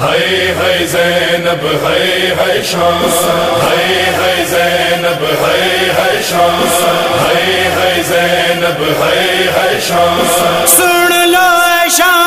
ہے ہے زینب ہے ہے شام ہے ہے زینب ہے ہے شام ہے ہے زینب ہے ہے شام سن لو شام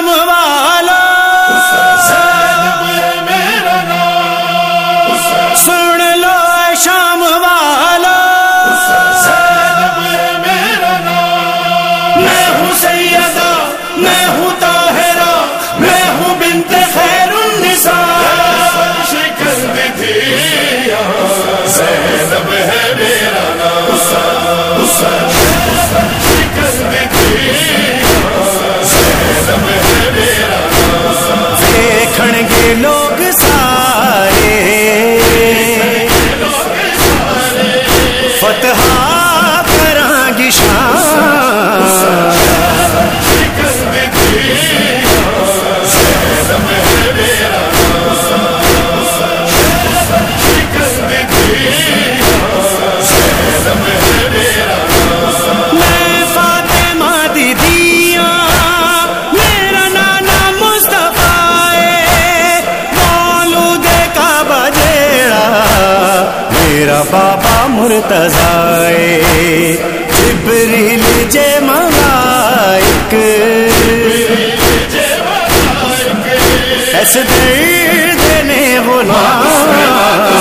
لو بابا مرتضائے جبریل جے ملائک ایسے دینے غلام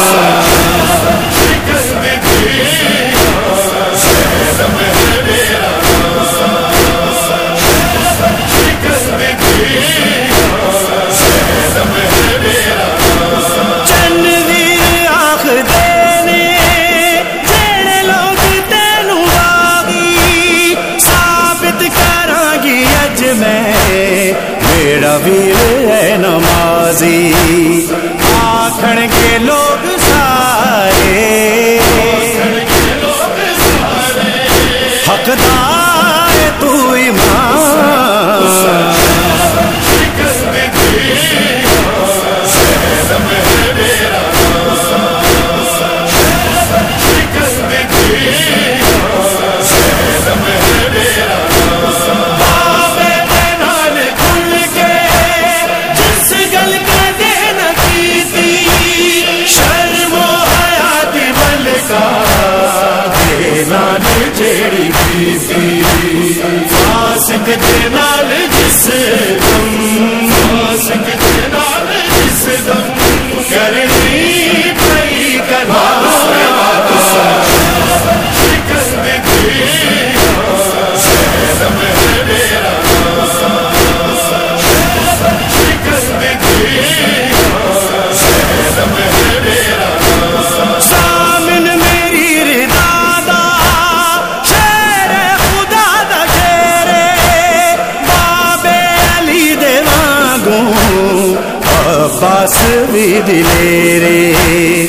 تصویر دلیرے رے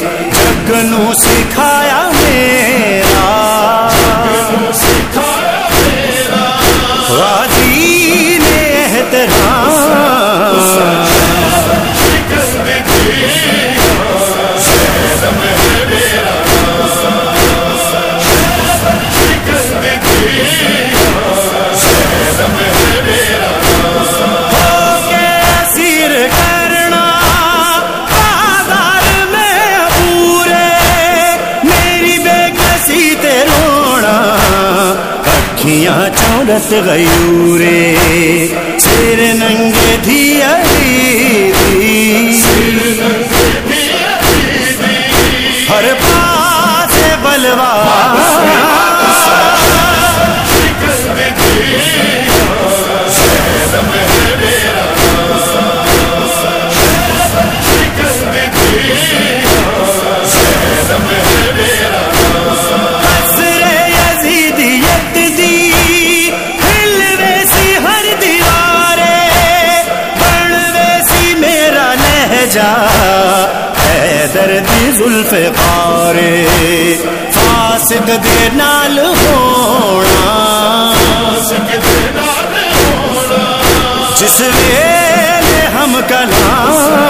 سکھایا دنیا چورس غیورے سر ننگ دھی ہر پاس بلوا شکست جا اے دردی زلف پارے فاسق دے نال ہونا۔ جس ویلے ہم کلام۔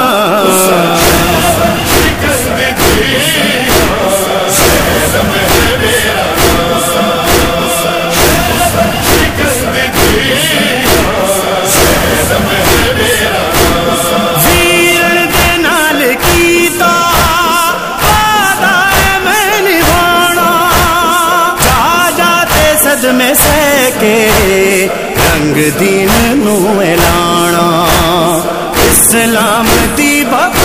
کے رنگ دین نو لانا اسلام دی بابا